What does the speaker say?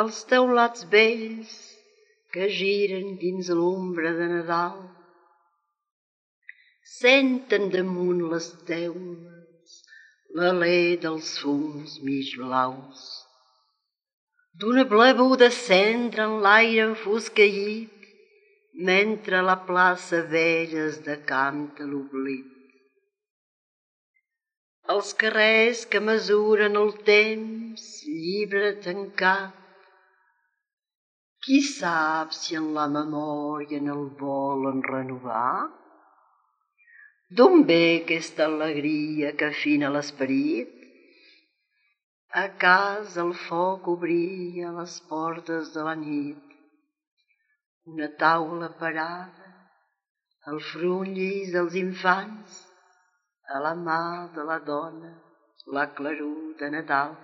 els teulats vells que giren dins l'ombra de Nadal. Senten damunt les teules l'alè dels fums mig blaus. D'una blevor de cendra en l'aire enfosqueït, mentre la plaça vella es decanta l'oblit. Els carrers que mesuren el temps, llibre tancat, qui sap si en la memòria en el volen renovar? D'on ve aquesta alegria que afina l'esperit? A casa el foc obria les portes de la nit. Una taula parada, el frunllis dels infants, a la mà de la dona, la claror de Nadal.